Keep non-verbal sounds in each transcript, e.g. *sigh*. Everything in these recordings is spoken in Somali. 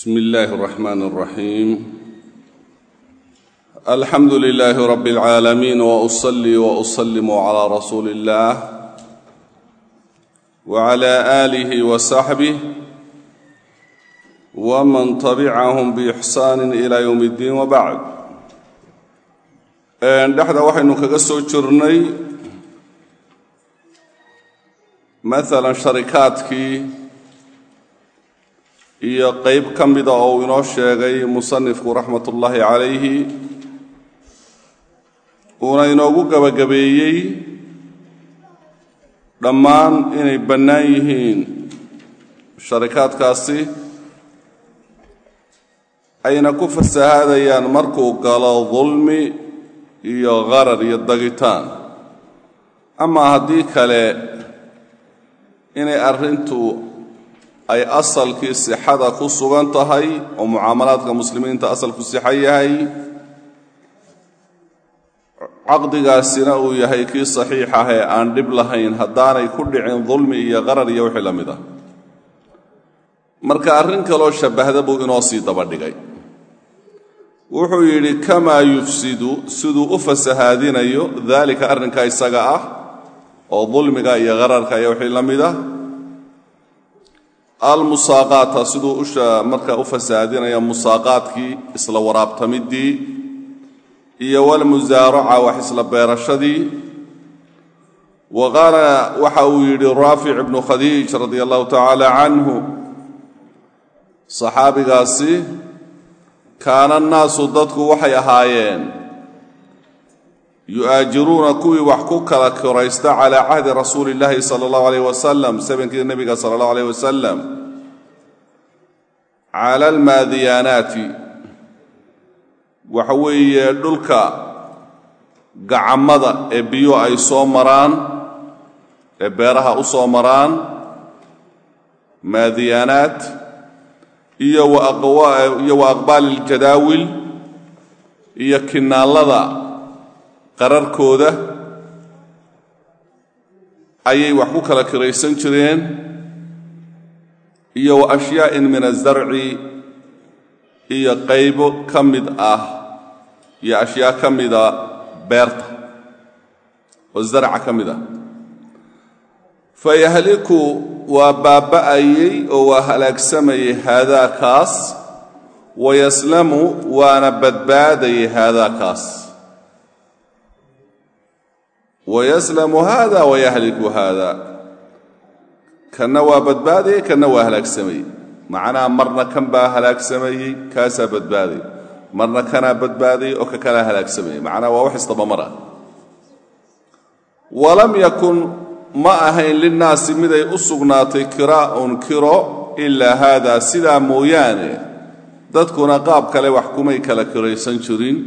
بسم الله الرحمن الرحيم الحمد لله رب العالمين واصلي واسلم على رسول الله وعلى اله وصحبه ومن تبعهم باحسان الى يوم الدين وبعد dhexda waxaynu kaga soo jirnay maalan sharikaadkii iyo qeyb ka mida oo uu inoo sheegay musanifku raxmat ullaahi calayhi uuna inoogu gebagabeeyey dhammaan inay bannaan yihiin sharikaadkaasi ayna ku fasahaadayaan markuu galo dulmi iyo qarar iyo dagitaan. Ama haddii kale inay arrintu ay asalkii sixada ku sugan tahay oo mucaamalaadka muslimiinta asalku sixo yahay caqdigaasina uu yahay kii saxiix ah ee aan dhib lahayn haddaanay ku dhicin dulmi iyo qarar iyo wixii la mid ah. Marka arrin kaloo shabbahda buu inoo sii dabadhigay. Wuxuu yidhi kamaa yufsidu siduu u fasahaadinayo daalika arrinka isaga ah oo dulmiga iyo qararka iyo wixii la mid ah almusaaqaata siduu usha marka u fasahaadinaya musaaqaadkii isla waraabtamiddii iyo walmusaaraca wax isla beerashadii. Wa qaala waxa uu yidhi raafic ibnu khadiij radia allahu tacaala canhu saxaabigaasi kaana annaasu dadku waxay ahaayeen yu'aajiruuna kuwii wax ku kala koraysta calaa cahdi rasuuli illaahi sala allahu alayh wasalam sabankii nebiga sala allahu alayh wasalam cala almaadiyaanaati waxa weeye dhulka gacamada ee biyo ay soo maraan ee beeraha u soo maraan maadiyaanaat iyo wa aqbaali iljadaawil iyo kinaallada qararkooda ayay wax ku kala kiraysan jireen iyo wa ashyaa'in min azarci iyo qaybo ka mid ah iyo ashyaa ka mida beerta oo zarca ka mid ah. Fayahliku waa baaba'ayey oo waa halaagsamayey haadaakaas wayaslamu waana badbaadayey haadaakaas wayaslamu haada wayahliku haada kanna waa badbaadayey kanna waa halaagsamayey macnaha marna kan baa halaagsamayey kaasaa badbaadayy marna kanaa badbaadayey oo ka kalaa halaagsamayey macnaha waa wax isdabamara walam yakun ma ahayn linnaasi miday u sugnaatay kiraa'un kiro ilaa haadaa sidaa mooyaane dadkuna qaab kale wax kumay kala kiraysan jirin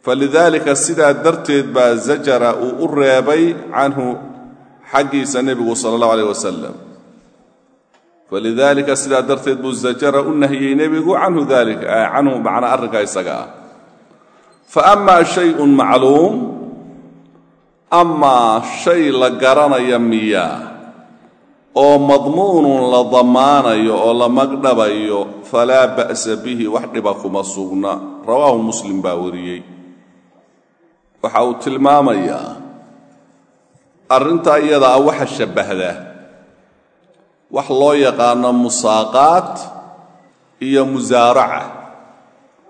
falidaalika sidaa darteed baa zajara uu u reebay canhu xaggiisa nebigu sala allahu alayh wasalam falidaalika sidaa darteed buu zajara u nahiyey nebigu canhu dalik canhu macnaa arrinkaa isaga ah. Fa amaa shayun macluum amaa shay la garanaya miyaa oo madmuunun la damaanayo oo la magdhabayo falaa ba'sa bihi wax dhiba kuma sugna. Rawaahu muslim baa wariyey waxa uu tilmaamayaa arrintaa iyada ah waxa shabbahda wax loo yaqaano musaaqaad iyo musaaraca.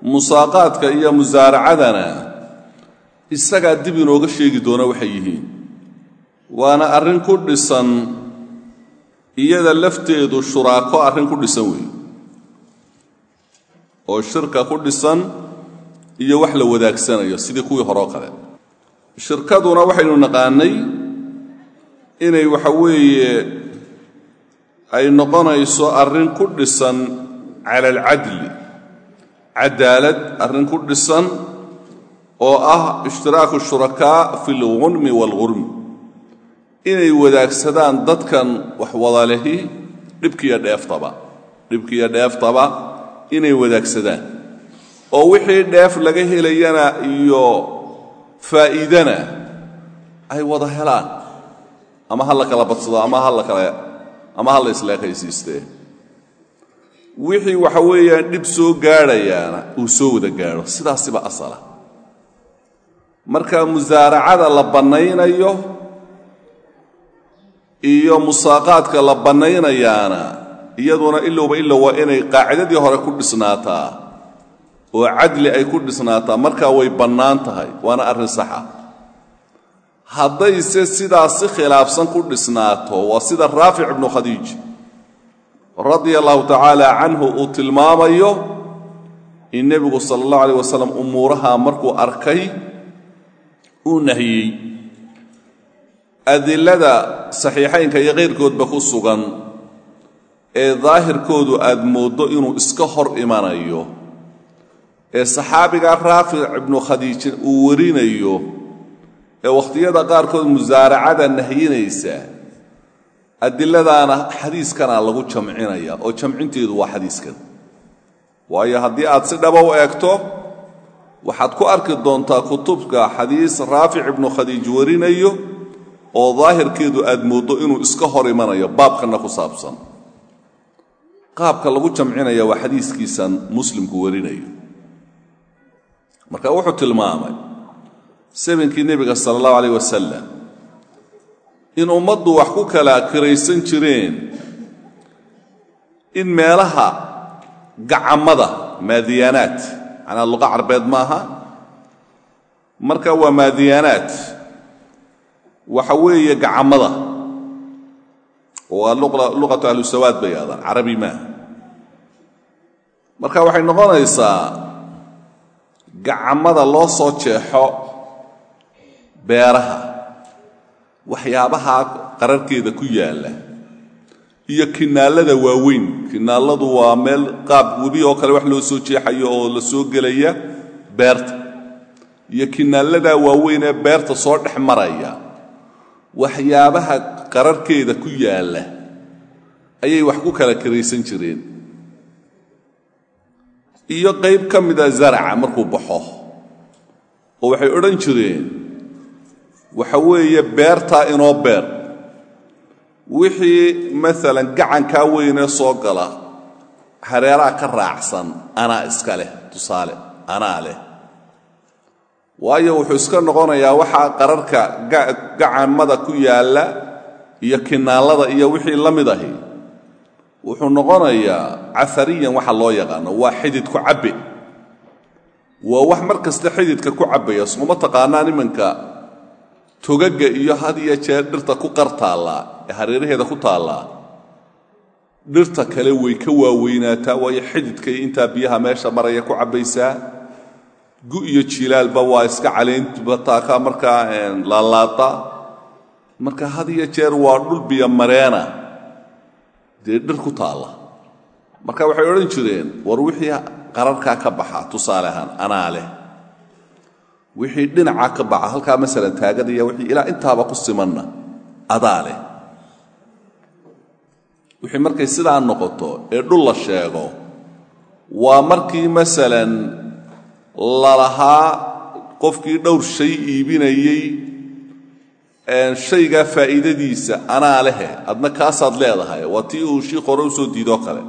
Musaaqaadka iyo musaaracadana isagaa dib inooga sheegi doona waxay yihiin. Waana arrin ku dhisan iyada lafteedu shuraako arrin ku dhisan weeye oo shirka ku dhisan iyo wax la wadaagsanayo sidii kuwii horeo kale. Shirkaduna waxaynu naqaanay inay waxa weeye ay noqonayso arrin ku dhisan cala alcadli cadaalad arrin ku dhisan oo ah ishtiraaku shurakaa fi lgunmi waalghurmi inay wadaagsadaan dadkan wax wadalehi dhibkiiyo dheeftaba. Dhibkiiyo dheeftaba inay wadaagsadaan oo wixii dheef laga helayana iyo faa'iidana ay wada helaan. Ama ha la kala badsado ama ha la kala ama ha la isleekaysiistee wixii waxa weeyaan dhib soo gaadhayaana uu soo wada gaadho. Sidaasiba asala. Marka musaaracada la bannaynayo iyo musaaqaadka la bannaynayaana iyaduna ilowba ilow inay qaacidadii hore ku dhisnaataa oo cadli ay ku dhisnaataa markaa way bannaan tahay waana arrin saxa. Haddayse sidaas si khilaafsan ku dhisnaato waa sida raafic ibnu khadiij radia allahu tacaala canhu uu tilmaamayo in nebigu sala allahu alayh wasalam umuuraha markuu arkay uu nahiyey. Adilada saxiixaynka iyo kayrkoodba ku sugan ee daahirkoodu aad mooddo inuu iska hor imanayo ee saxaabiga raafic ibnu khadiijin uu warinayo ee wakhtiyada qaarkood musaaracada nahyinaysa adiladaana xadiiskana lagu jamcinaya oo jamcinteedu waa xadiiskan. Waayo haddii aad si dhaba u eegto waxaad ku arki doontaa kutubka xadiis raafic ibnu khadiij warinayo oo daahirkeedu aad mooddo inuu iska hor imanayo baabkanna ku saabsan. Qaabka lagu jamcinaya waa xadiiskiisan muslimku warinayo marka wuxuu tilmaamay sabinkii nebiga sala allahu alayh wasalam in ummaddu wax ku kala kiraysan jireen in meelaha gacammada maadiyaanaat macnaa luqa carbeed maaha marka waa maadiyaanaat waxa weeye gacammada waa luqatu ahlu sawaad bay aadaan carabi maaha. Marka waxay noqonaysaa gacammada loo soo jeexo beeraha waxyaabaha qararkeeda ku yaalla iyo kinaallada waaweyn. Kinaalladu waa meel qaab webi oo kale wax loo soo jeexayo oo la soo gelaya beerta. Iyo kinaalladaa waaweyn ee beerta soo dhex maraya waxyaabaha qararkeeda ku yaalla ayay wax ku kala karaysan jireen iyo qayb ka mida zaraca markuu baxo. Oo waxay odhan jireen waxa weeye beertaa inoo beer. Wixii maalan gacankaa weynee soo gala hareeraha ka raacsan anaa iska leh tusaale anaa leh. Waayo wuxuu iska noqonayaa waxaa qararka gacanmada ku yaalla iyo kinaallada iyo wixii la mid ahi wuxuu noqonayaa cafariyan waxa loo yaqaano waa xidid ku cabbe waa wax mar kasta xididka ku cabbaya sooma taqaanaa nimanka togaga iyo had iyo jeer dhirta ku qar taallaa ee hareeraheeda ku taallaa dhirta kale way ka waaweynaataa waayo xididkay intaa biyaha meesha maraya ku cabbaysaa gu iyo jilaalba waa iska caleynbataaka markaa laalaada marka had iyo jeer waa dhul biyo mareena dee dhir ku taalla. Marka waxay odhan jireen war wixii qararkaa ka baxa tusaale ahaan anaa leh. Wixii dhinaca ka baxa halkaa masalan taaganaya wixii ilaa intaaba ku simanna adaa leh. Wixii markay sidaa noqoto ee dhul la sheego waa markii masalan lalahaa qofkii dhowr shay iibinayey shaygaa faa'iidadiisa anaa lehe adna kaasaad leedahay waa tii uu shiikh hore u soo diidoo kale.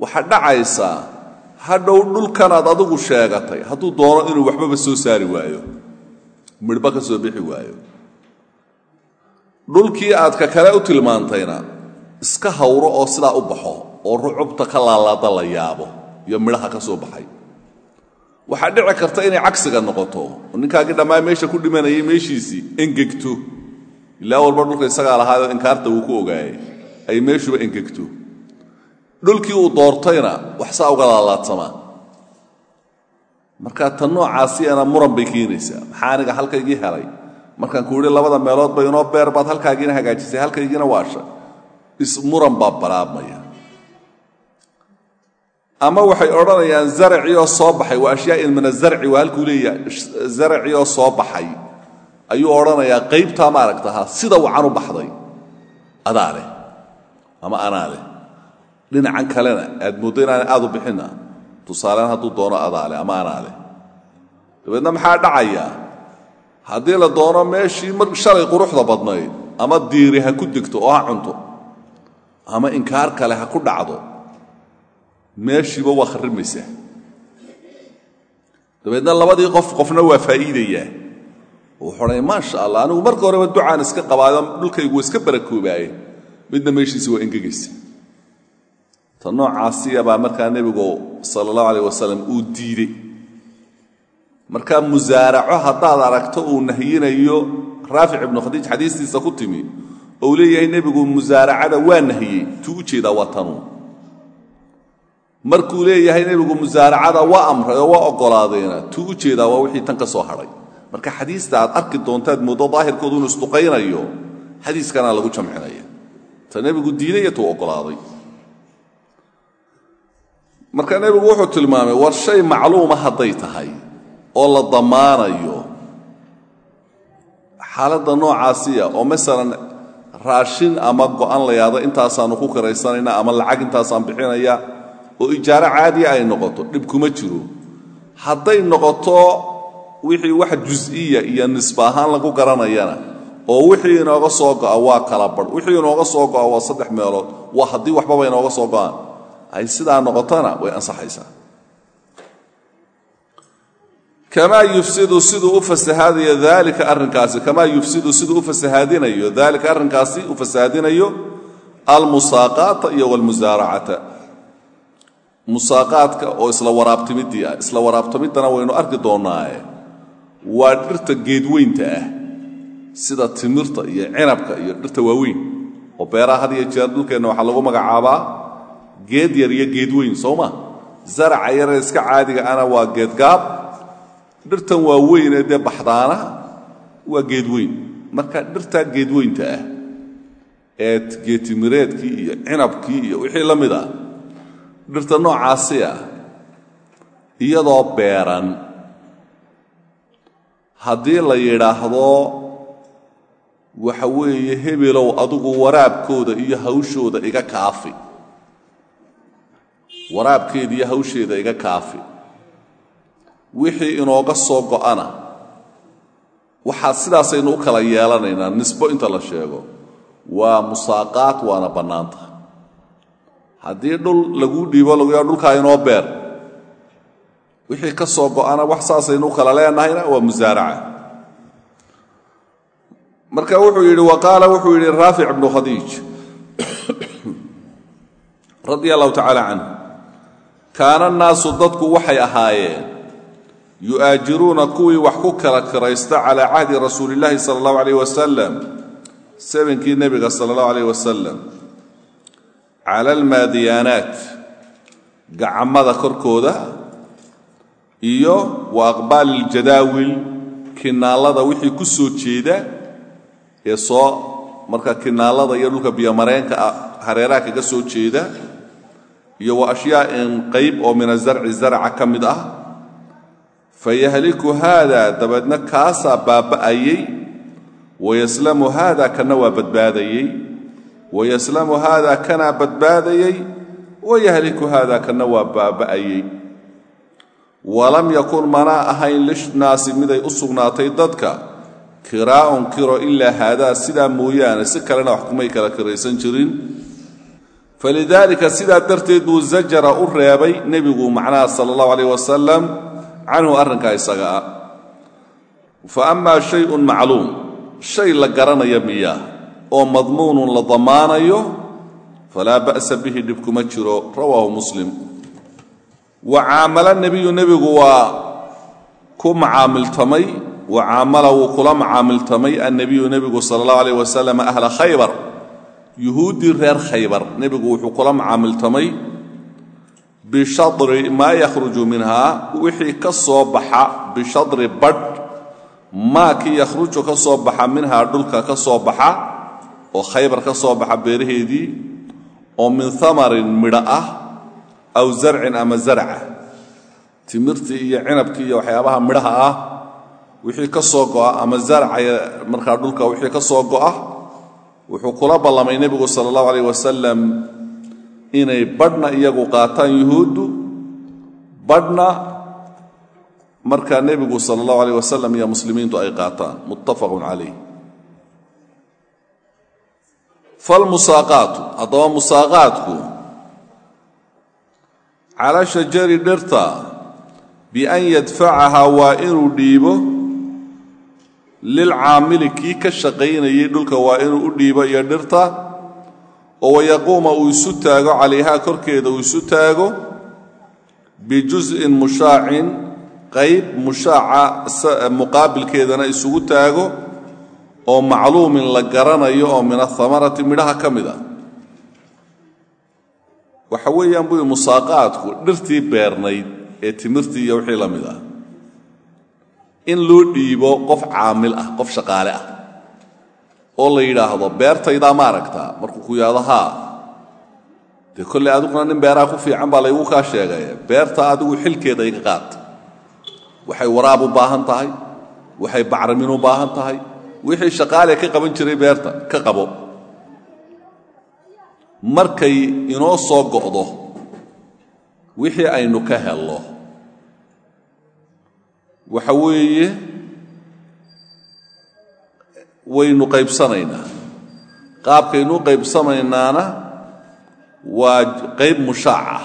Waxaa dhacaysaa hadhow dhulkanaad adigu sheegatay hadduu doono inuu waxbaba soo saari waayo midhba ka soo bixi waayo. Dhulkii aad ka kale u tilmaantayna iska hawro oo sidaa u baxo oo rucubta ka laalaada la yaabo iyo midhaha ka soo baxay waxaa dhici karta inay cagsiga noqoto. Oo ninkaagii dhammaan meesha ku dhimanayay meeshiisii engegto. Ilaa walba dhulka isagaa lahaayoo inkaarta wuu ku ogaayay. Ay meeshuba engegto. Dhulkii uu doortayna wax saa uga laalaadsamaa marka tan noocaasiyana muran bay keenaysaa. Maxaa aniga halkaygii helay? Markaan ku idhi labada meelood ba inoo beer baad halkaagiina hagaajisay halkaygiina waasha. Ismuran baa balaabmaya ama waxay odhanayaan zaracii oo soo baxay. Waa ashyaain min azarci waa halkuu leeyahay. Zaracii oo soo baxay. Ayuu odhanayaa qaybtaa maaragtaha sida wacan u baxday. Adaa ama anaa dhinacan kalena aad mooddo inaana aad u bixinna tusaalean hadduu doono adaa ama anaa dabeedna maxaa dhacayaa haddii la doono meeshii mar shalay quruxda badnayd ama diiri ha ku degto oo ha cunto ama inkaar kale ha ku dhacdo meeshiiba waa kharrimaysaa dabeedna labadii qof qofna waa faa'iidayaa wuxuu odhanaya maasha allah anigu marka horeba ducaan iska qabaayo dhulkaygu iska barakoobaye midna meeshiisi waa engegaysa. Ta noocaasiya baa markaa nebigu sala allahu alayh wasalam uu diidey markaa musaaraco haddaad aragto uu nahiyinayo raafic ibnu khadiij xadiistiisa ku timi ou leeyahay nebigu musaaracada waa nahiyey tuu u jeedaa waa tanuu markuu leeyahay nebigu musaaracada waa amray oo waa oggolaadeena tuu u jeedaa waa wixii tan ka soo hadhay marka xadiista aad arki doontaad mooddo daahirkoodu inuu isduqaynayo xadiiskanaa lagu jamcinaya. Ta nebigu diiday tuu oggolaaday marka nebigu wuxuu tilmaamay war shay macluuma hadday tahay oo la dammaanayo xaaladda noocaasiya oo masalan raashin ama go'an la yaado intaasaannu ku karaysanayna ama lacag intaasaan bixinaya oo ijaaro caadiya ay noqoto dhib kuma jiro. Hadday noqoto wixii wax jus'iya iyo nisba ahaan lagu garanayana oo wixii inooga soo go'a waa kala badh wixii inooga soo go'a waa saddex meelood waa haddii waxbaba inooga soo go'aan. Ay sidaa noqotona way ansaxaysaa. Kamaa yufsidu siduu u fasahaadayo daalika arrinkaasi kamaa yufsidu siduu u fasahaadinayo daalika arrinkaasi u fasahaadinayo almusaaqaata iyo walmusaaracata musaaqaadka oo isla waraabtimiddii ah. Isla waraabtimiddana waynu arki doonnaaye waa dhirta geedweynta ah. Sida timirta iyo cinabka iyo dhirta waaweyn oo beeraha had iyo jeer dhulkeenna waxaa lagu magacaabaa geed yar iyo geed weyn soo ma? Zaraca yaree iska caadiga ana waa geedgaab. Dhirtan waa weyn ee dee baxdaana waa geed weyn marka dhirtaa geedweynta ah ee geedtimireedkii iyo cinabkii iyo wixii la mid ah dhirta noocaasi ah iyadoo beeran. Haddii la yidhaahdo waxa weeye hebelow adigu waraabkooda iyo hawshooda iga kaafi. Waraabkeeda iyo hawsheeda iga kaafi. Wixii inooga soo go'ana waxaa sidaasaynu u kala yeelanaynaa nisbo inta la sheego. Waa musaaqaat waana bannaanta haddii dhul laguu dhiibo lagu yaa dhulkaa inoo beer wixii ka soo go'ana wax saasaynu kala leenahayna waa musaaraca. Marka wuxuu yidhi wa qaala wuxuu yidhi raafic ibnu khadiij *clears throat* radia allahu tacaala canhu kaana annaasu dadku waxay ahaayeen yu'aajiruuna kuwii wax ku kala kiraysta calaa cahdi rasuuli illaahi sala allahu alayh wasalam sebenkii nebiga sala allahu alayh wasalam cala almaadiyaanaat gacamada korkooda iyo wa aqbaali iljadaawil kinaallada wixii ku soo jeeda ee soo marka kinaallada iyo dhulka biyomareenka ah hareeraha kaga soo jeeda iyo wa ashyaa'in qayb oo min azarci zarca ka mid ah fayahliku haada dabeedna kaasaa baaba'ayey wayaslamu haada kana waa badbaadayey wayaslamu haada kanaa badbaadayey wayahliku haada kana waa baaba'ayey walam yakun manaa ahayn lishnaasi miday u sugnaatay dadka kiraa'un kiro ilaa haadaa sidaa mooyaane si kalena wax kumay kala kiraysan jirin falidaalika sidaa darteed buu zajara u reebay nebigu macnaha sala allahu alayh wasalam canhu arrinkaa isaga ah fa amaa shayun macluum shay la garanaya miyaa oo madmuunun la damaanayo falaa ba'sa bihi dhib kuma jiro rawaahu muslim. Wa caamala nebiyu nebigu waa ku macaamiltamay wa caamala wuu kula macaamiltamay annebiyu nebigu sala allahu alayh wasalam ahla khaybar yuhuuddii reer khaybar. Nebigu wuxuu kula macaamiltamay bishadri maa yakhruju minhaa wixii ka soo baxa bishadri badh maa kii yakhruju ka soo baxa minhaa dhulka ka soo baxa oo khaybar ka soo baxa beeraheedii oo min hamarin midho ah aw zarcin ama zarca. Timirtii iyo cinabkii iyo waxyaabaha midhaha ah wixii ka soo go'a ama zarcaya markaa dhulka wixii ka soo go'a wuxuu kula ballamay nebigu sala allahu alayh wasalam inay badhna iyagu qaataan yuhuuddu badhna markaa nebigu sala allahu alayh wasalam iyo muslimiintu ay qaataan. Muttafaqun calayh falmusaaqaatu haddaba musaaqaadku cala shajari dhirta bian yadfacahaa waa inuu dhiibo lilcaamili kii ka shaqaynayay dhulka waa inuu u dhiibo iyo dhirta oo wayaquuma uu isu taago calayhaa korkeeda uu isu taago bijus'in mushaacin qayb mushaaca muqaabilkeedana isugu taago oo macluumin la garanayo oo min ahamarati midhaha ka a waxa weeyaan bui musaaqaadku dhirtii beernayd ee timirtii iyo wixii la mid ah. In loo dhiibo qof caamil ah qof shaqaale ah oo la yidhaahdo beertaydaa ma aragtaa markuu ku yidhahdo haa. Dee kolley adiguna nin beeraha ku fiican baa laygu kaa sheegay. Beerta adigu xilkeeda iga qaad. Waxay waraab u baahan tahay waxay bacrimin u baahan tahay wixii shaqaale ka qaban jiray beerta ka qabo. Markay inoo soo go'do wixii aynu ka hello waxa weeye waynu qaybsanaynaa. Qaabkaynu u qaybsamaynaana waa qayb mushaac ah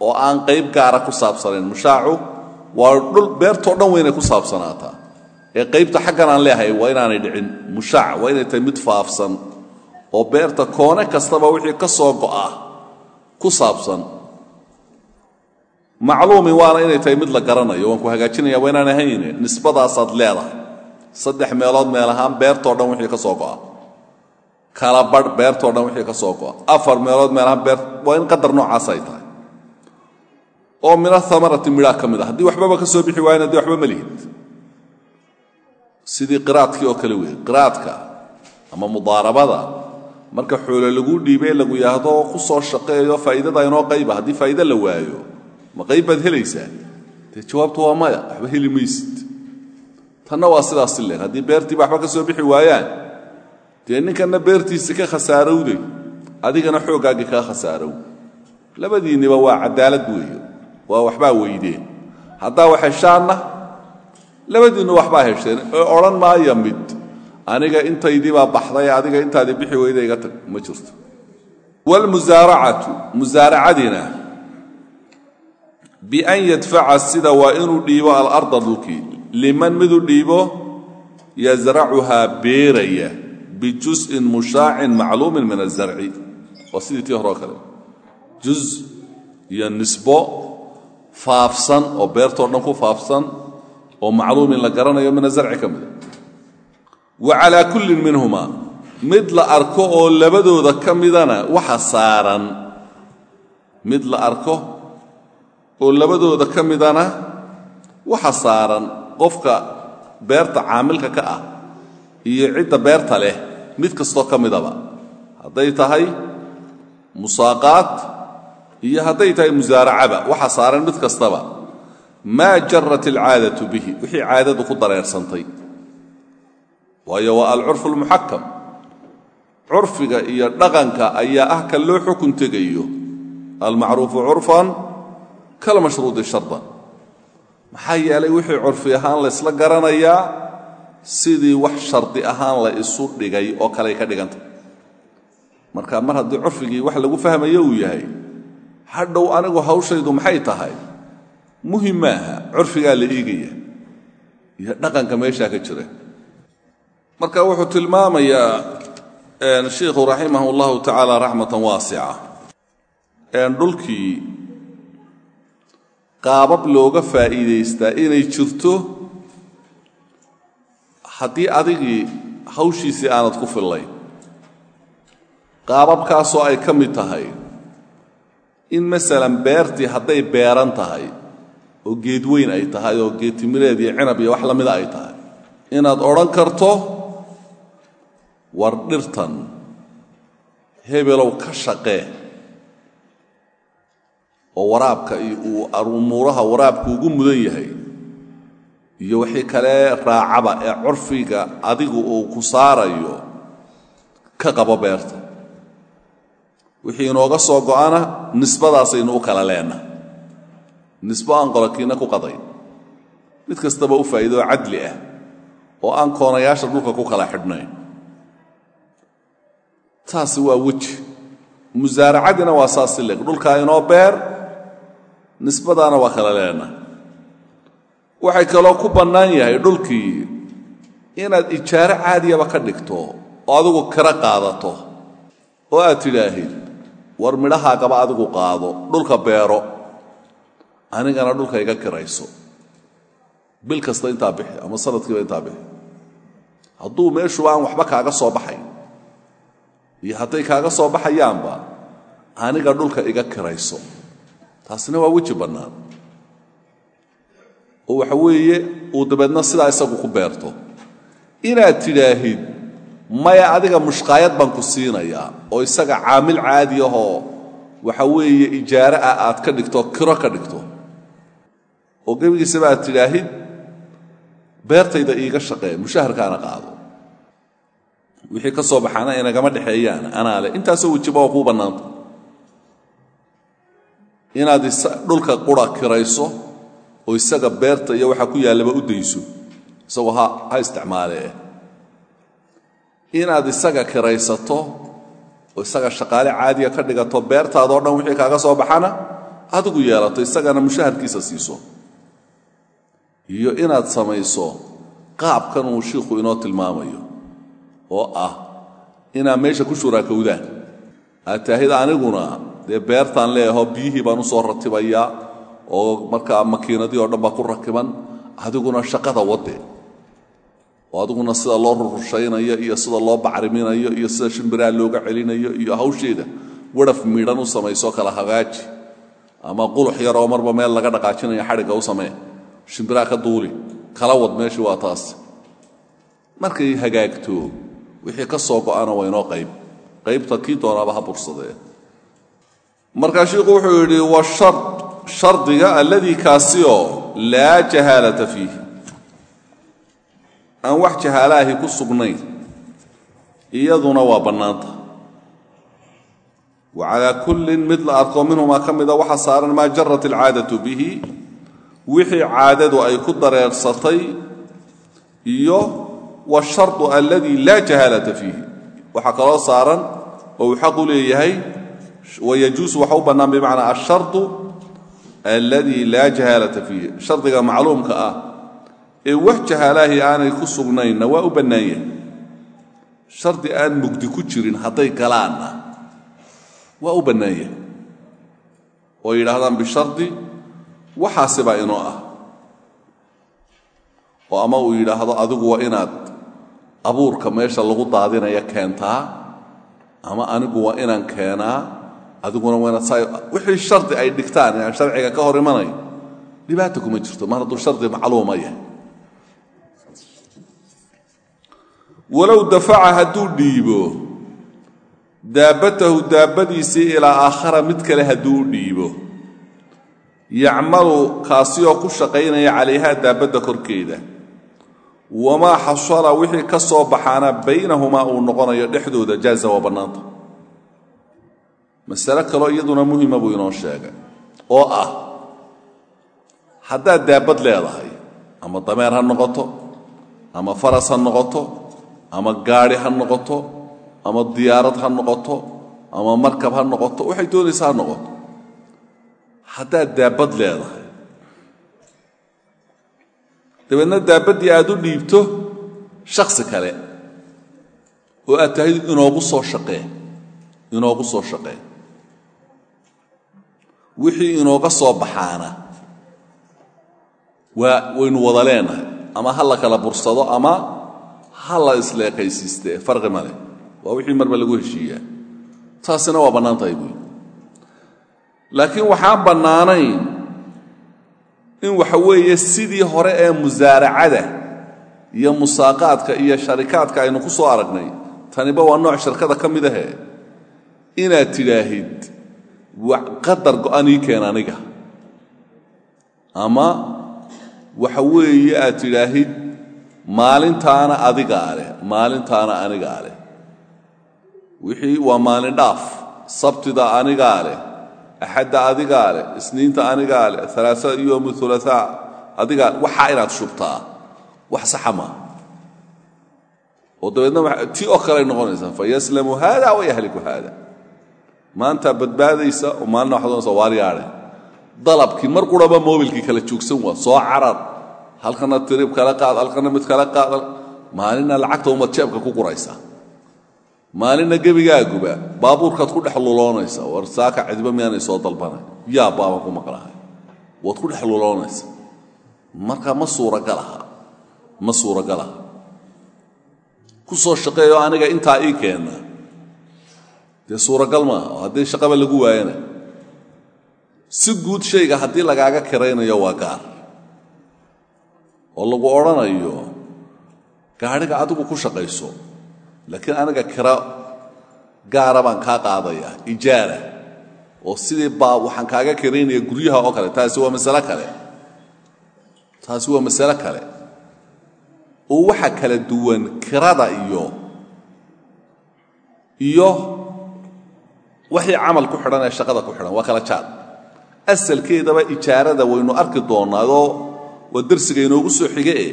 oo aan qayb gaara ku saabsanayn. Mushaacu waa dhul beertoo dhan waynay ku saabsanaataa ee qaybta xaggan aan leehay waa inaanay dhicin mushaac waa inay tahay mid faafsan oo beerta koone kastaba wixii ka soo go'a ku saabsan. Macluumin waana inay tahay mid la garanayo waan ku hagaajinaya waa ahayne nisbadaasaad leedahay. Saddex meelood meel ahaan beertoo dhan wixii ka soo go'a. Kala badh beertoo dhan wixii ka soo go'a. Afar meelood meel ahaan beer waa in qadar noocaas ay tahay. Oo min ahamarati midhaa ka mid ah. Haddii waxbaba ka soo bixi waayana dee waxba ma lihid sidii qiraadkii oo kale weeye. Qiraadka ama mudaarabada marka xoole lagu dhiibee lagu yidhaahdo ku soo shaqeeyo faa'iidada inoo qayba haddii faa'iide la waayo ma qayb baad helaysaa? Dee jawaabtu waa maya waxba heli maysid. Tanna waa sidaas si leen haddii beertiiba waxba ka soo bixi waayaan dee ninkanna beertiisi ka khasaarowday adigana xooggaaggii kaa khasaarow labadiinniba waa cadaalad weeye waa waxbaa weydeen. Haddaa wax heshaanna labadiinnu waxbaa hesheen ee odhan mid aniga intaydii baa baxday adiga intaadii bixi weyda iga tag ma jirto. Waalmusaaracatu musaaracadiina bian yadfaca sida waa inuu dhiibo alarda dhulkii liman miduu dhiibo yasracuhaa beeraya bijus'in mushaacin macluumin min azarci waa sidii tii horeo kale. Juz iyo nisbo faafsan oo beertoo dhan ku faafsan oo macluumin la garanayo min azarci ka mida wa calaa kullin minhuma mid la arko oo labadooda ka midana waxa saaran. Mid la arko oo labadooda ka midana waxa saaran. Qofka beerta caamilka ka ah iyo cidda beerta leh mid kastoo ka midaba hadday tahay musaaqaad iyo hadday tahay musaaracaba waxa saaran mid kastaba maa jarat alcaadatu bihi. Wixii caadadu ku dareersantay. Waayo waa alcurfu almuxakam curfiga iyo dhaqanka ayaa ah kan loo xukun tegayo. Almacruufu curfan kalmashruudi shardan. Maxaa yeelay wixii curfi ahaan la garanayaa sidii wax shardi ahaan la isu dhigay oo kaley ka dhigantah marka mar haddii curfigii wax lagu fahmayo uu yahay hadhow anigu hawshaydu maxay tahay muhiim maaha curfigaa la eegaya. Iyo dhaqanka meeshaa ka jira. Marka wuxuu tilmaamayaa shiikhu raximah اllahu tacaala raxmatan waasica dhulkii qaabab looga faa'iidaystaa inay jirto haddii adigii hawshiisii aanad ku fillayn qaababkaasoo ay ka mid tahay in masalan beertii hadday beeran tahay oo geed weyn ay tahay oo geed timireed iyo cinab iyo wax la mida ay tahay. Inaad odhan karto war dhirtan hebelow ka shaqee oo waraabka uu umuuraha waraabku ugu mudan yahay iyo wixii kale raacaba ee curfiga adigu uu ku saarayo ka qabo beerta. Wixii inooga soo go'ana nisbadaasaynu u kala leenna nisbo aan qolokiinna ku qadayn mid kastaba u faa'iidoo cadli ah oo aan koonayaasha dhulka ku kala xidhnayn. Taasi waa weji. Musaaracadiina waa saasi leeg dhulkaa inoo beer nisbadaana waa kala leenahay. Waxay kaloo ku bannaan yahay dhulkii inaad ijaaro caadiyaba ka dhigto oo adigu kiro qaadato oo aad tidhaahid war midhahaagaba adigu qaado dhulka beero anigana dhulka iga kirayso. Bil kasta intaa bixi ama sanadkiiba intaa bixi. Hadduu meeshuba aan waxba kaaga soo baxayn iyo hadday kaaga soo baxayaanba aniga dhulka iga kirayso. Taasina waa weji bannaan. Oo waxa weeye uu dabeedna sidaa isagu ku beerto. Inaad tidhaahid maya adiga mushqaayad baan ku siinayaa oo isaga caamil caadi ahoo waxa weeye ijaare ah aad ka dhigto kiro ka dhigto oo gebigiisaba aad tidhaahid beertayda iiga shaqee mushaharkaana qaado. Wixii ka soo baxaana inagama dhexeeyaan anaa leh intaasoo wejiba waa kuu bannaanta. Inaad dhulka qura kirayso oo isaga beerta iyo waxa ku yaallaba u dayso isagoo ha isticmaalee. Inaad isaga kiraysato oo isaga shaqaale caadiya ka dhigato beertaadoo dhan wixii kaaga soo baxana adigu yeelato isagana mushaharkiisa siiso iyo inaad samayso qaabkan uu shiikhu inoo tilmaamayo oo ah inaad meesha ku shuraakowdaan aad taahid aniguna dee beertaan leeyaho biyihii baan u soo ratibayaa oo markaa makiinadii oo dhan baa ku rakiban adiguna shaqada wadde. Oo adiguna sida loo rurushaynayo iyo sida loo bacriminayo iyo sida shimbiraha looga celinayo iyo hawsheeda wadhaf miidhan u samayso kala hagaaji. Ama qulux yar oo marba meel laga dhaqaajinayo xadhigga u samee shimbiraha ka duuli. Kala wad meeshii waa taas. Markay hagaagto wixii ka soo go'ana waa inoo qayb. Qaybta kii doonaaba ha bursadee. Markaa shiikhu wuxuu yidhi washar shardiga alladii kaasioo laa jahaalata fiih. Aan wax jahaalaahi ku sugnayn iyaduna waa bannaanta. Wa kullin mid la arko minhumaa ka mida waxa saaran maa jarat alcaadatu bihi wixii caadadu ay ku dareersatay iyo washardu alladii laa jahaalata fiihi. Waxaa kaloo saaran oo uu xaq u leeyahay wayajuusu waxa u bannaan bimacnaa ashardu alladii laa jahaalata fiihi. Shardiga macluumka ah ee wax jahaalaahi aanay ku sugnaynna waa u bannaan yahay. Shardi aan mugdi ku jirin hadday galaanna waa u bannaan yahay. Oo yidhaahdaan bishardi waxaasi baa inoo ah. Oo ama uu yidhaahdo adigu waa inaad abuurka meesha lagu daadinaya keentaa ama anigu waa inaan keenaa adiguna waa inaad wixii shardi ay dhigtaan inaan sharciga ka hor imanayn dhibaata kuma jirto. Mar hadduu shardi macluuma yahay. Walow dafaca hadduu dhiibo daabbatahu daabbadiisii ilaa aakhara mid kale hadduu dhiibo yacmalu kaasi oo ku shaqaynaya calayhaa daabadda korkeeda. Wamaa xasala wixii ka soo baxaana baynahumaa uu noqonayo dhexdooda jaaza waa bannaanta. Masale kaloo iyaduna muhima buu inoo sheegay oo ah haddaad daabad leedahay ama dameer ha noqoto ama faras ha noqoto ama gaadhi ha noqoto ama diyaarad ha noqoto ama markab ha noqoto waxay doonaysaa ha noqoto haddaad daabad leedahay. Dabeedna daabaddii aad u dhiibto shaksi kale oo aad tahay inoogu soo shaqee inoogu soo shaqee. Wixii inooga soo baxaana waa waynu wada leenahay ama ha la kala bursado ama ha la isleekaysiistee farqi ma leh. Waa wixii marba lagu heshiiyaa. Taasina waa bannaan tahay buui laakiin waxaan bannaanayn in waxa weeye sidii hore ee musaaracada iyo musaaqaadka iyo sharikaadka aynu ku soo aragnay taniba waa nooc shirkada ka mid ahe inaad tidhaahid qadar go'an ii keen aniga. Ama waxa weeye aad tidhaahid maalintaana adigaa leh maalintaana anigaa leh. Wixii waa maalin dhaaf sabtida anigaa leh axadda adigaa leh isniinta anigaa leh alaasa yoomu ulaaa adigaa waxaa inaad shubtaa. Wax saxa maa oo dabeedna tii oo kaley noqonaysaa fayaslamu haada wayahliku haada maanta badbaadaysa oo maalina waxad doonaysa waaryaadhe dalabkii mar quraba mobilkii kala joogsan waa soo carar. Halkana tirib kala qaad halkana mid kala qaad maalinna lacagta umad jeebka ku quraysa maalinna gebigaaguba baabuurkaad ku dhex luloonaysa war saaka cidba miyaanay soo dalbanay. Yaa baaban ku maqlahay. Waad ku dhex luloonaysa marka ma suuragalaha ma suuragalaha ku soo shaqeeyo aniga intaa ii keenna. Dee suuragal maaha haddii shaqaba lagu waayana. Si guud shayga haddii lagaaga kiraynayo waa gaar. Oo lagu odhanayo gaadhiga adigu ku shaqayso laakiin aniga kira gaara baan kaa qaadaya ijaara. Oo sidii baa waxaan kaaga kiraynaya guryaha oo kale taasi waa masale kale. Taasi waa masale kale. Oo waxa kala duwan kirada iyo iyo wixii camal ku xidhan ee shaqada ku xidhan waa kala jaad. Asalkeedaba ijaarada waynu arki doonaadoo waa darsiga inoogu soo xige e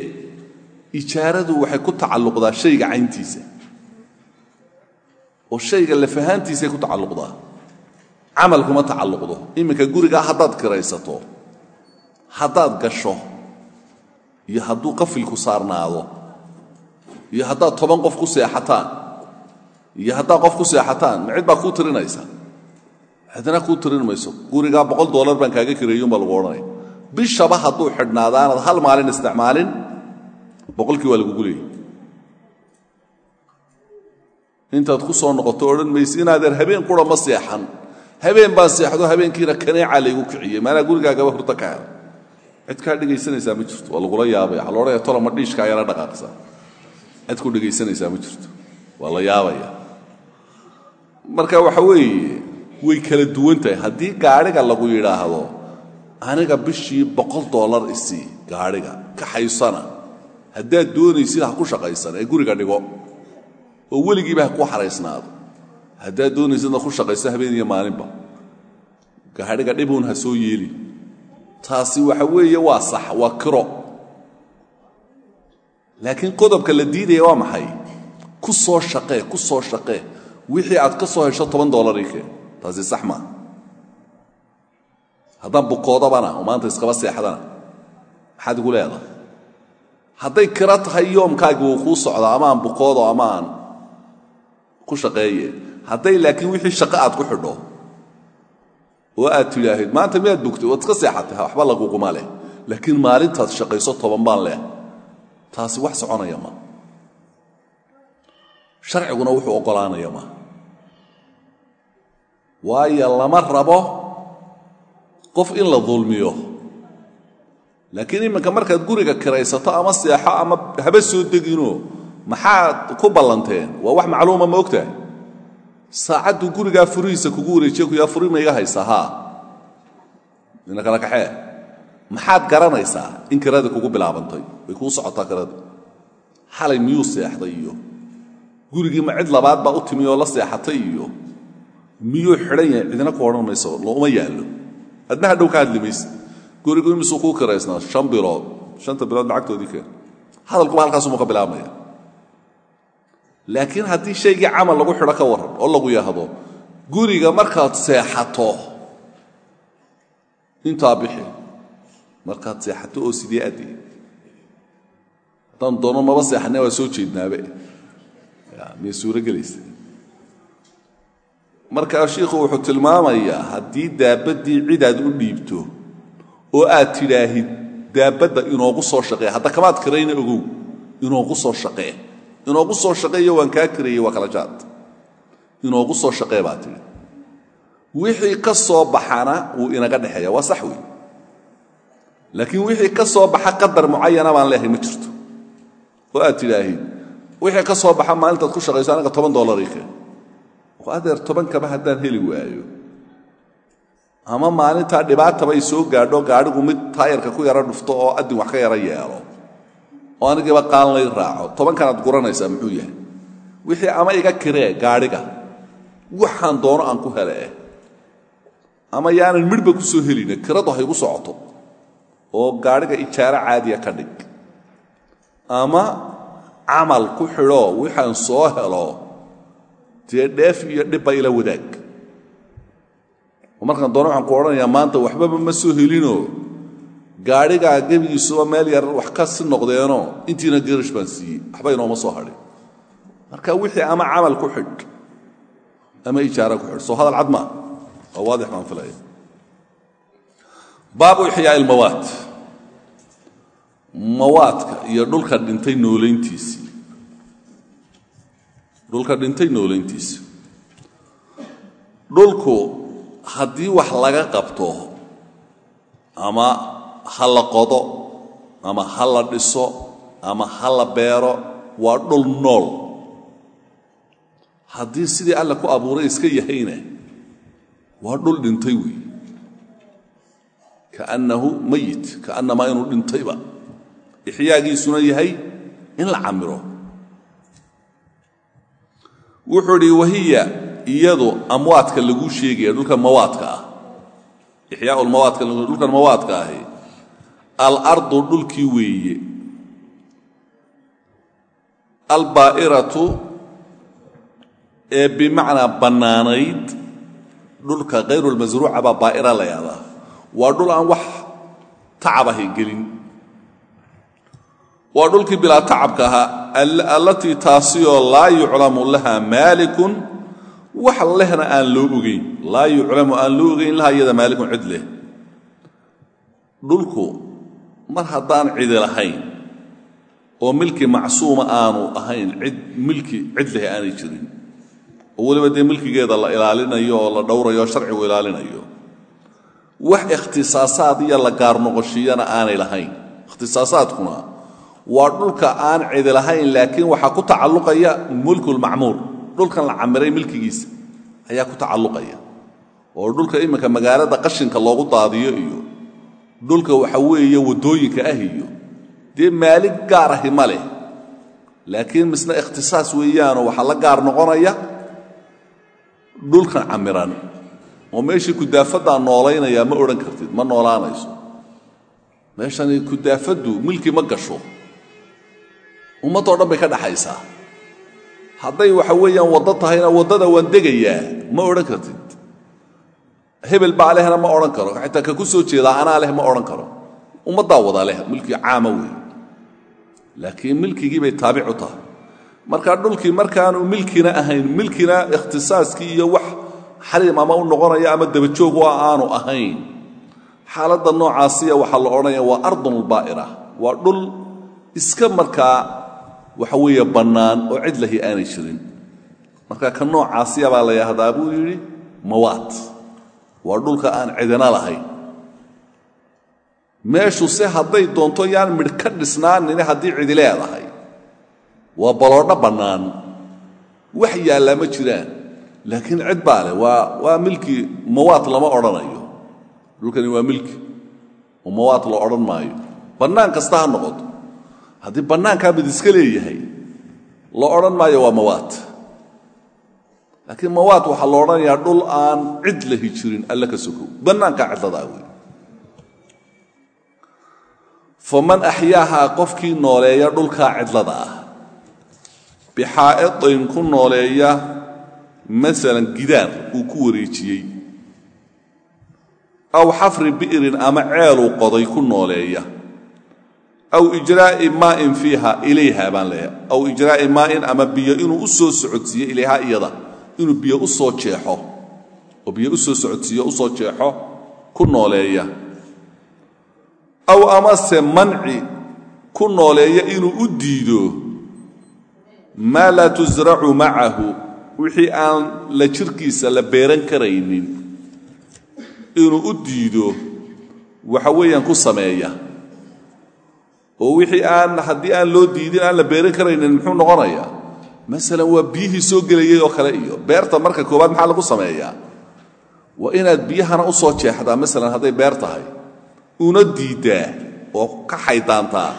ijaaradu waxay ku tacalluqdaa shayga cayntiisa oo shayga lafahaantiisay ku tacalluqdaa. Camal kuma tacalluqdo. Iminka gurigaa haddaad kiraysato haddaad gasho iyo hadduu qafilku saarnaado iyo haddaad toban qof ku seexataan iyo haddaad qof ku seexataan ma cid baa kuu tirinaysa. Cidna kuu tirin mayso. Gurigaa boqol dollar baan kaaga kireeyuunbaa lagu odhanaya bishaba hadduu xidhnaadaanad hal maalin isticmaalin boqolkii waa lagugu leeyay intaad ku soo noqoto odhan mayse inaadeer habeen qura ma seexan. Habeen baan seexdo habeenkiina kaneecaa laygu kiciyey maanaa gurigaagaba hurdo ka cid kaa dhegaysanaysaa ma jirto. Waa lagula yaabaya. Waxaa loodhanaya tolama dhiishkaa yara dhaqaaqsa. Cid ku dhegaysanaysaa ma jirto. Waa la yaabaya. Marka waxa weeye way kala duwan tahay. Haddii gaadhiga lagu yidhaahdo aniga bishii boqol dollar isii gaadhiga kaxaysana haddaad doonaysid ha ku shaqaysan ee guriga dhigo oo weligiiba ha ku xaraysnaado. Haddaad doonaysidna ku shaqayso habeen iyo maalinba. Gaadhiga dhibuun ha soo yeeli. Taasi waxa weeye waa sax waa kiro. Laakiin qodobka la diidaya waa maxay? Ku soo shaqee ku soo shaqee. Wixii aad ka soo hesho toban dollar ii keen taasi sax maaha haddaan bukoodabana oo maanta iskaba seexdana. Maxaad igu leedahay? Hadday kiro tahay yoomkaagi wuu kuu socdaa ama aan bukoodo ku shaqeeye. Hadday laakiin wixii shaqo aad ku xidho oo aad tidhaahid maanta miyaad bugtay waad iska seexatay waxba laguguma leh. Laakiin maalintaad shaqayso toban baan leh. Taasi wax soconaya ma. Sharciguna wuxuu oggolaanaya ma. Waayo lama rabo qof in la dulmiyo. Laakiin iminka markaad guriga kiraysato ama seexo ama haba soo deginoo maxaad ku ballanteen? Waa wax macluuma ma ogtahay? Saacadduu gurigaa furihiisa kugu wareejiye kuyaa furi ma iga haysa haa ina kala kaxee. Maxaad garanaysaa in kiradii kugu bilaabantay? Way kuu socotaa kiradii xalay miyuu seexday iyo? Gurigii ma cid labaad baa u timi oo la seexatay iyo? Miyuu xidhan yahay? Cidina ku odhan looma yaallo. Adna hadhow ka hadli gurigu imisuu kuu kiraysnaa shan bilood. Shanta bilood lacagtoodii keen. Hadalkuba halkaasuma ka bilaabmaya laakiin haddii shaygii camal lagu xidho ka warran oo lagu yahdo guriga markaad seexato intaa bixi markaad seexato oo sidee addii haddaan doono maba seexanne waa soo jeednaabe. Miyay suuro gelaysa markaa shiikhu wuxuu tilmaamayaa haddii daabaddii cid aad u dhiibto oo aad tidhaahid daabadda inoogu soo shaqee hadda kamaad kirayna ogow inoogu soo shaqee inoogu soo shaqeeyo waan kaa kirayey waa kala jaad. Inoogu soo shaqee baa tidhi wixii ka soo baxana wuu inaga dhexeeya waa sax wey laakiin wixii ka soo baxa qadar mucayana baan leehay ma jirto. Oo aad tidhaahid wixii ka soo baxa maalintaad ku shaqayso anaga toban dollar ii keen. Adeer tobankaba haddaan heli waayo. Ama maalintaa dhibaataba ay soo gaadho gaadhigu mid taayarka ku yaro dhufto oo addin wax ka yaro yeelo oo anigiiba qaan lay raaco tobankanaad guranaysaa muxuu yahay? Wixii ama iga kiree gaadhiga waxaan doono aan ku hele eh. Ama yaanan midhba ku soo heline kiradu haygu socoto oo gaadhiga ijaaro caadiya ka dhig. Ama camal ku xidho waxaan soo helo dee dheef iyo dhibba ila wadaag. Markaan doona waxaan ku odhanayaa maanta waxbaba ma soo helinoo gaadhigaa gebigiisuba meel yar wax ka si noqdeenoo intiina gerish baan siiyey. Waxba inooma soo hadhin. Marka wixii ama camal ku xidh ama ijaara ku xidh. Soo hadal cad waa waadix baan filaya baabu ixyaa ilmawaad mawaadka iyo dhulka dhintay noolayntiisii dhulka dhintay noolayntiisi. Dhulku haddii wax laga qabto ama ha la qodo ama ha la dhiso ama ha la beero waa dhul nool. Haddii sidii alla ku abuuray iska yahayna waa dhul dhintay weey. Kaannahu mayit kaannamaa inuu dhintayba. Ixyaagiisuna yahay in la camiro. Wuxuu idhi wahiya iyadu amwaadka laguu sheegaya dhulkan mawaadka ah. Ixyaau lmawaadka dhulkan mawaadka ahi alardu dhulkii weeye. Albaa'iratu ee bimacnaa bannaanayd dhulka khayrulmasruuca baa baa'ira la yahdaa waa dhul aan wax tacab gelin. Waa dhulkii bilaa tacabka ahaa allatii taasiyoo laa yuclamu laha maalikun wax lehna aan loo ogeyn. Laa yuclamu aan loo ogeyn laha iyada maalikun cid leh. Dhulku mar haddaan cidi lahayn oo milki macsuuma aanu ahayn cid milki cid leh aanay jirin. Oo weliba dee milkigeeda la ilaalinayo oo la dhowrayo sharcigu ilaalinayo. Wax ikhtisaasaad iyo la gaar noqoshiyana aanay lahayn. Ikhtisaasaadkuna waa dhulka aan cidi lahayn laakiin waxaa ku tacalluqaya mulkulmacmuur dhulkan la camiray milkigiisa ayaa ku tacalluqaya. Oo dhulka iminka magaalada qashinka loogu daadiyo iyo dhulka waxa weeye waddooyinka ah iyo dee maalig gaar ahi ma leh. Laakiin misna ikhtisaas weeyaanoo waxaa la gaar noqonaya dhulkan camiran oo meeshii kudaafaddaa noolaynayaa ma odhan kartid ma noolaanayso. Meeshani kudaafaddu milki ma gasho. Ummaddoo dhan bay ka dhaxaysaa. Hadday waxa weeyaan waddo tahayna waddada waan degayaa ma odhan kartid hebel baa lehna ma odhan karo. Xitaa ka ku soo jeedaa anaa leh ma odhan karo. Ummaddaa wada leh milki caama wey laakiin milkigii bay taabic u tahay. Marka dhulkii markaanu milkina ahayn milkina ikhtisaaskii iyo wax xariim ama u noqonaya ama dabajoog waa aanu ahayn. Xaaladda noocaasiya waxaa la odhanaya waa ardun lbaa'ira waa dhul iska markaa waxa weeye bannaan oo cid lahi aanay jirin. Marka ka noocaasiya baa la yahdaa buu yidhi mawaad waa dhulka aan cidina lahayn. Meeshu se hadday doonto yaan midh ka dhisnaanine haddii cidi leedahay. Waa baloodho bannaan. Wax yaallaa ma jiraan. Laakiin cid baa leh waa waa milki mawaad lama odhanayo. Dhulkani waa milki. Oo mawaad la odhan maayo. Bannaan kasta ha noqoto. Haddii bannaankaa mid iska leeyahay la odhan maayo waa mawaad laakiin mawaad waxaa la odhanayaa dhul aan cid lahi jirin alle ka sokow bannaankaa cidladaa wey faman axyaahaa qofkii nooleeya dhulkaa cidlada ah. Bixaa'idayn ku nooleeya masalan gidaar uu ku wareejiyey. Aw xafri bi'rin ama ceeluu qoday ku nooleeya. Aw ijraa'i maa'in fiiha ilayha baan leeyahay. Aw ijraa'i maa'in ama biyo inuu u soo socodsiiyo ilayha iyada inuu biyo u soo jeexo oo biyo u soo socodsiiyo soo jeexo ku nooleeya. Aw amase manci ku nooleeya inuu u diido. Maa laa tusracu macahu wixii aan la jirkiisa la beeran karaynin. Inuu u diido waxa weeyaan ku sameeya. Oo wixii aan haddii aan loo diidin aan la beeran karaynin muxuu noqonayaa masalan waa biyihii soo gelayay oo kale iyo beerta marka koowaad maxaa lagu sameeyaa? Waa inaad biyahana u soo jeexdaa masalan hadday beer tahay una diiddaa oo ka xaydaantaa.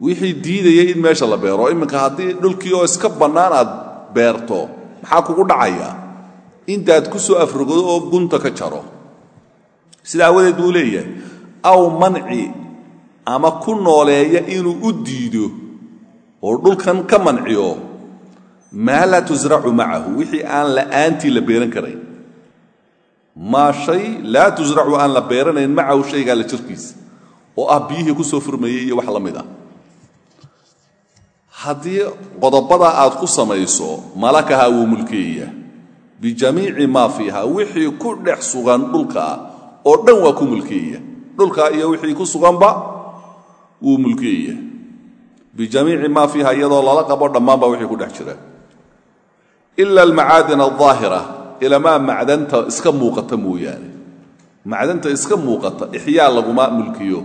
Wixii diidaya in meesha la beero iminka haddii dhulkii oo iska bannaan aad beerto maxaa kugu dhacaya? Intaad ku soo afrogado oo gunta ka jaro. Sida aawadeed buu leeyahay aw manci ama ku nooleeya inuu u diido oo dhulkan ka manciyo maa laa tusracu macahu wixii aan la'aantii la beeran karayn maa shay laa tusracu aan la beeranayn macahu shaygaa la jirkiisa oo ah biyihii ku soo furmayey iyo wax la mid ah. Haddii qodobadaa aad ku samayso malakaha wuu mulkeeya bijamiici maa fiiha wixii ku dhex sugan dhulkaa oo dhan waa ku mulkeeya dhulkaa iyo wixii ku suganba wuu mulkeeya bijamiici maa fiiha iyadoo lala qabo dhammaanba wixii ku dhex jira. Ila almacaadin aldaahira ilamaa macdanta iska muuqata mooyaane. Macdanta iska muuqata ixyaa laguma mulkiyo.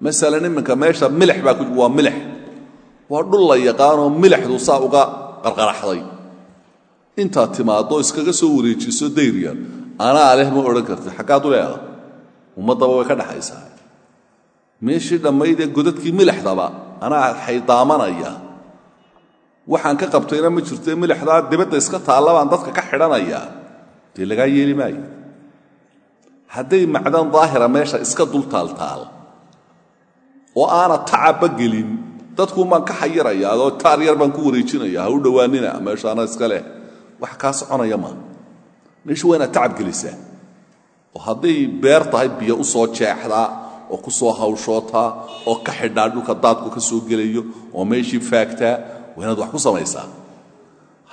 Masalan iminka meesha milix baa waa milix. Waa dhul la yaqaanoo milixdu saa uga qarqaraxday. Intaad timaaddo iskaga soo wareejiso dayryar anaa leh ma odhan karti xaggaad u leeda ummaddaba way ka dhaxaysaa. Meeshii dhammaydee godadkii milixdaba anaa xaydaamanaya waxaan ka qabtayna ma jirto milixdaa dibadda iska taalla baan dadka ka xidhanayaa dee lagaa yeeli maayo? Hadday macdan daahira meesha iska dul taaltaal oo aana tacabba gelin dadkuun baan ka xayirayaa oo taar yar baan ku wareejinaya ha u dhowaanina meeshaana iska leh. Wax kaa soconaya maa meesha waa inaad tacab gelisaa. Oo hadday beer tahay biyo u soo jeexdaa oo ku soo hawshootaa oo ka xidhaa dhulka daadku ka soo gelayo oo meeshii faagtaa waa inaad wax ku samaysaa.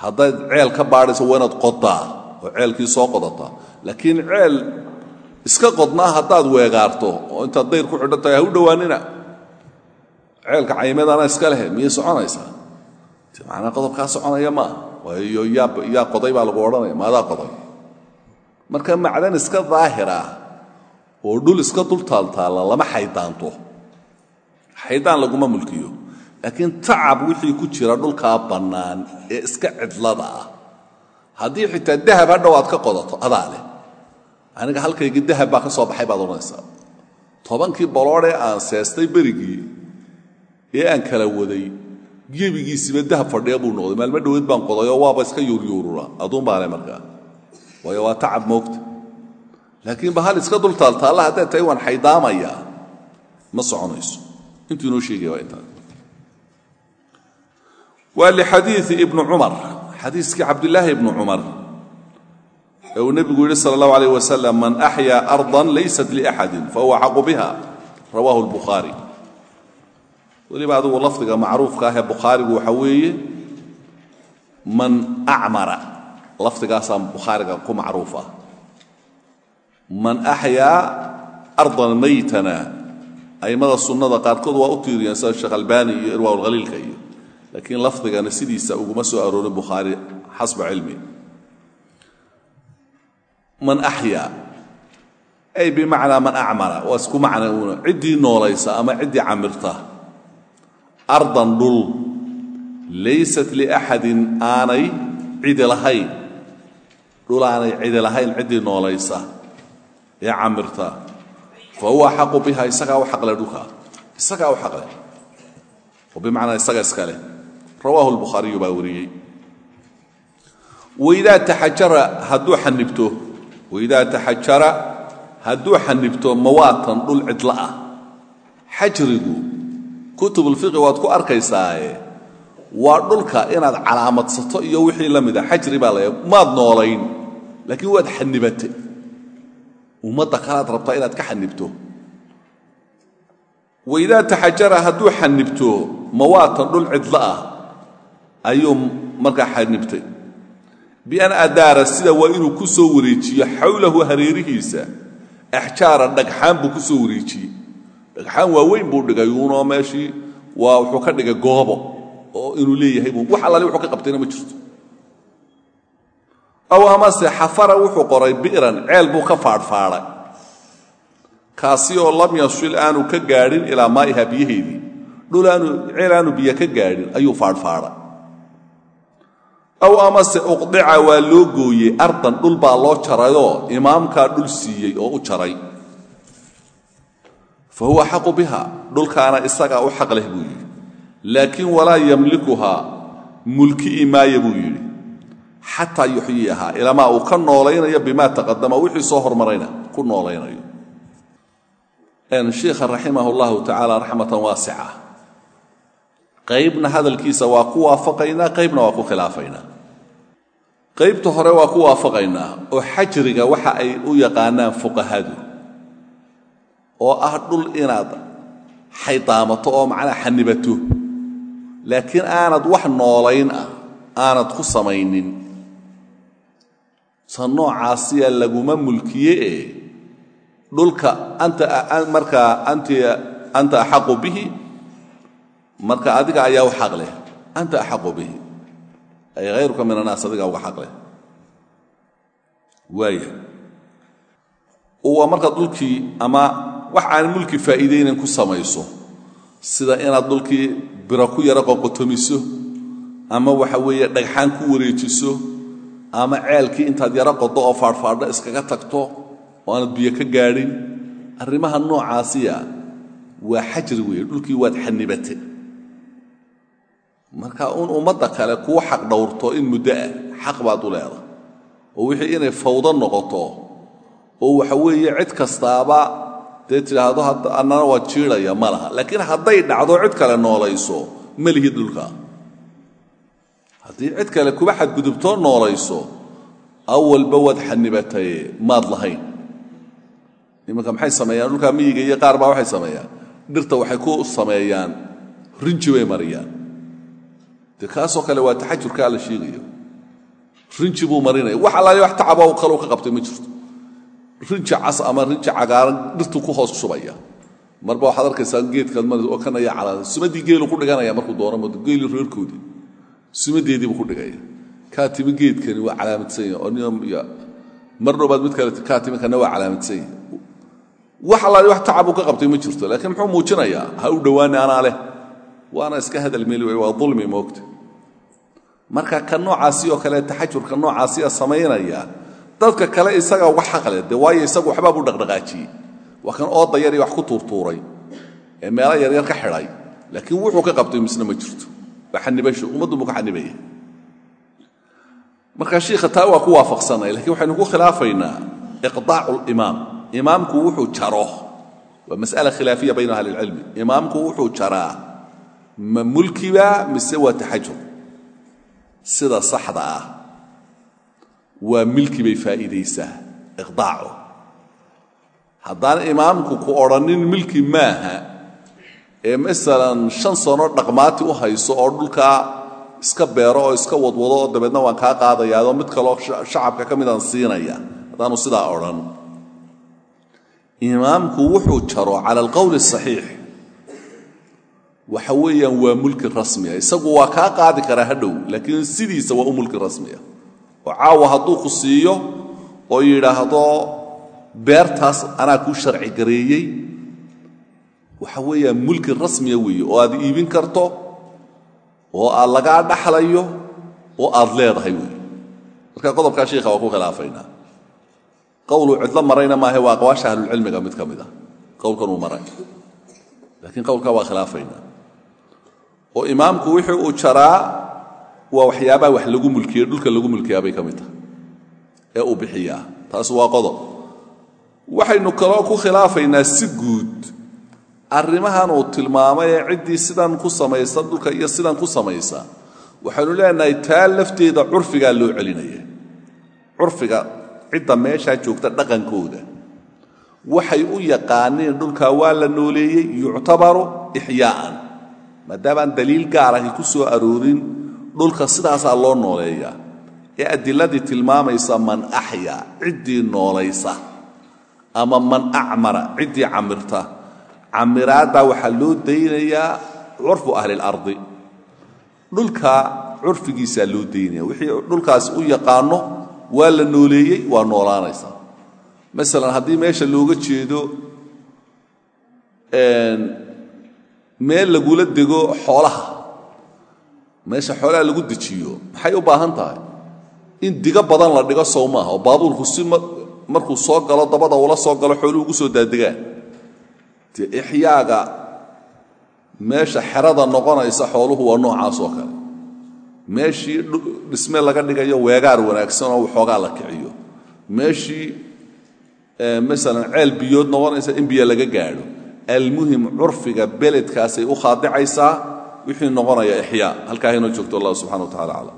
Haddaad ceel ka baadhayso waa inaad qodaa oo ceelkii soo qodataa. Laakiin ceel iska qodnaa haddaad weegaarto oo intaad dayr ku xidhan tahay ha u dhowaanina ceelka caymadana iska leh miyay soconaysaa? Te macnaa qodobkaa soconaya maaha waayo yaa qoday baa lagu odhanaya maadaa qoday? Marka macdan iska daahir ah oo dhul iska dul taaltaalla lama xaydaanto. Xaydaan laguma mulkiyo. Laakiin tacab wixii ku jira dhulkaa bannaan ee iska cidlada ah. Haddii xitaa dahab hadhow aad ka qodato adaa leh. Aniga halkaygii dahab baa ka soo baxay baad odhanaysaa. Tobankii boloodhee aan seestay berigii ee aan kala waday gebigiisiba dahab fadhiya buu noqday. Maalmo dhoweed baan qodayoo waaba iska yuuryuurura aduun baale markaa. Waayo waa tacab moogta laakiin ba hal iska dul taaltaalla haddaad tahay waan ma soconayso. Intuu inoo sheegaya waa intaa waa lixadiii ibnu cumar xadiiskii cabdilaahi ibnu cumar ee uu nebigu yidhi sala allahu alayh man axyaa ardan laysat liaxadin fahuwa xaqu biha. Rawaahu lbukhaari weliba adigu lafdiga macruufka ah ee bukhaarigu waxa weeye man acmara lafdigaasaa bukhaariga ku macruuf ah man axyaa ardan maytana. A'immada sunnada qaarkood waa u tiiriyeen sida sheekh albani iyo irwaa lkhaliilka iyo laakiin lafdigana sidiisa uguma soo aroorin bukhaari xasba cilmi. Man axyaa ay bimacnaa man acmara waa isku macna uuna ciddii noolaysa ama ciddii camirta. Ardan dhul laysat liaxadin aanay cidi lahayn. Dhul aanay cidi lahayn ciddii noolaysa ee camirta fa huwa xaqu biha isagaa u xaqle dhulka. Isagaa u xaqle oo bimacnaa isaga iska leh. Rawaahu lbukhaariyu baa wariyey. Waidaa taxajara hadduu xanibto waidaa taxajara hadduu xanibto mawaatan dhul cidla ah. Xajrigu kutubulfiqi waad ku arkaysaaye waa dhulka inaad calaamadsato iyo wixii la mida xajri baa maad noolayn laakiin waad xanibatay ummadda kalaad rabtaa inaad ka xanibto waidaa taxajara hadduu xanibto mawaatan dhul cidlo ah ayuu markaa xanibtay bian adaara sida waa inuu ku soo wareejiyo xawlahu hareerihiisa axjaara dhagxaan buu ku soo wareejiyey dhagxaan waaweyn buu dhigay uunoo meeshii waa wuxuu ka dhigay goobo oo inuu leeyahay buu wax allaali wuxuu ka qabtayna ma jirto aw amase xafara wuxuu qoray bi'ran ceel buu ka faadhfaadhay kaasi oo lam yasil aanu ka gaadhin ilaa maa'iha biyaheedii dhul aanu biyo ka gaadhin ayuu faadhfaadhay aw amase uqdica waa loo gooyey ardan dhul baa loo jarayoo imaamkaa dhul siiyey oo u jaray. Fa huwa xaqu biha dhulkaana isagaa u xaq leh buu yidhi. Laakiin walaa yamlikuhaa mulki'i maaya buu yidhi xataa yuxyiihaa ilamaa uu ka noolaynayo bimaa taqadama wixii soo hormarayna ku noolaynayo. Shiikha raximah اllahu tacaala raxmatan waasica. Qaybna hadalkiisa waa ku waafaqaynaa qaybna waa ku khilaafaynaa. Qaybta hore waa ku waafaqaynaa oo xajriga waxa ay u yaqaanaan fuqahadu oo ah dhul inaad xaydaamato oo macnaha xanibato laakiin aanad wax noolayn ah aanad ku samaynin sa noocaasiya laguma mulkiye ee dhulka anta markaa anta axaqu bihi marka adiga ayaa u xaq leh. Anta axaqu bihi. Ay hayruka min annaas adiga uga xaq leh. Waaya. Waa markaad dhulkii ama wax aan mulki faa'iidaynan ku samayso sida inaad dhulkii biro ku yaro qoqotomiso ama waxa weeye dhagxaan ku wareejiso ama ceelkii intaad yaro qodo oo faadhfaadho iskaga tagto oo aanad biyo ka gaadhin. Arrimaha noocaasiya waa xajri weeye dhulkii waad xanibate marka uun ummadda kale kuu xaq dhowrto in muddo ah xaq baad u leedahay oo wixii inay fawdo noqoto oo waxa weeye cid kastaaba dee tidhaahdo annana waa jiidhaya ma laha laakiin hadday dhacdo cid kale noolayso ma lihid dhulka haddii cid kale kuba xadgudubtoo noolayso awalba waad xanibataye maad lahayn. Imanka maxay sameeyaan? Dhulkaa miyiga iyo qaar baa waxay sameeyaan. Dhirta waxay ku sameeyaan rinji bay mariyaan. Dee kale waa taxajurkaa la sheegayo. Rinji buu marinaya wax allaale wax tacaba kaleu ka qabtay ma jirto. Rinji cas ama rinji cagaaran dhirtu ku hoos shubaya marba waxaad arkaysaa geedkaad mar oo kanaya calaada sumadii geelu ku dhiganaya markuu doono geeli reerkoodii sumadeediibuu ku dhigaya kaa timi geedkani waa calaamadsan yahay mar dhobaad mid kale kaa timi kana waa calaamadsan yahay. Wax allaale wax tacabuu ka qabtay ma jirto laakiin muxuu muujinayaa ha u dhowaani anaa leh. Waana iska hadal meli way waa dulmi moogta. Marka ka noocaasi oo kale taxajurka noocaasiya samaynaya. Dadka kale isaga uga xaqle dee waayo isagu waxbaa buu dhaqdhaqaajiyey. Waa kan ooda yar iyo wax ku tuurtuuray. Ee meelo yaryar ka xidhay. Laakiin wuxuu ka qabtay misna ma jirto waa xanibasho ummaddu buu ka xanibaya marka shiikha taa waa ku waafaqsanay lakiin waxaynu ku khilaafaynaa iqdaacu limaam imaamku wuxuu jaro. Waa mas'ala khilaafiya bayna ahli lcilmi imaamku wuxuu jaraa ma mulkiba mise waa taxajur sida saxda ah. Waa milki bay faa'iidaysaa iqdaacu. Haddaan imaamku ku odhannin milki maaha ee masalan shan sano dhaqmaati u hayso oo dhulkaa iska beero oo iska wadwado oo dabeedna waan kaa qaadayaadoo mid kaloo shacabka ka midaan siinaya haddaanu sidaa odhan. Imaamku wuxuu jaro cala alqowli asaxiix waxa weeyaan waa mulki rasmiya. Isagu waa kaa qaadi karaa hadhow laakiin sidiisa waa u mulki rasmiya. Oo caawa hadduu ku siiyo oo yidhaahdo beertaas anaa kuu sharci gareeyey waxa weeyaan mulki rasmiya weeye oo aad iibin karto oo aad lagaa dhaxlayo oo aad leedahay weeye marka qodobkaa shiikha waa ku khilaafaynaa. Qowluu cidlo marayna maahe waa aqwaasha ahlulcilmiga mid ka mid ah. Qowlkanuu maray. Laakiin qowlkaa waa khilaafaynaa. Oo imaamku wixii uu jaraa waa waxyaabaha wax lagu mulkiye dhulka lagu mulkiyaa bay ka mid tahay. Ee uu bixiyaa. Taas waa qodob. Waxaynu kaloo ku khilaafaynaa si guud arrimahan uu tilmaamay ee ciddii sidan ku samaysa dhulka iyo sidan ku samaysa. Waxaynu leenahay taa lafteeda curfigaa loo celinaya curfiga cidda meeshaa joogta dhaqankooda. Waxay u yaqaaneen dhulkaa waa la nooleeyey yuctabaru ixyaa'an maadaamaan daliil gaar ahi ku soo aroorin dhulka sidaasaa loo nooleeyaa ee adiladii tilmaamaysa man axyaa ciddii noolaysa ama man acmara ciddii camirta camiraaddaa waxaa loo daynayaa curfu ahli اlardi dhulka curfigiisaa loo daynaya. Wixii dhulkaasi u yaqaano waa la nooleeyey waa noolaanaysaa masalan haddii meesha looga jeedo meel lagula dego xoolaha. Meesha xoolaha lagu dejiyo maxay u baahan tahay? In digo badan la dhigo sow maaha oo baabuurku si markuu soo galo dabada ula soo galo xooluhu ugu soo daadegaan ixyaaga meesha xerada noqonaysa xooluhu waa noocaas oo kale. Meeshii dhisme laga dhigayo weegaar wanaagsan oo waxoogaa la kiciyo. Meeshii masalan ceel biyood noqonaysa in biyo laga gaadho. Almuhim curfiga beledkaasay u khaadicaysaa wixii noqonaya ixyaa. Halkaa haynoo joogto allah subxana wa tacala aclam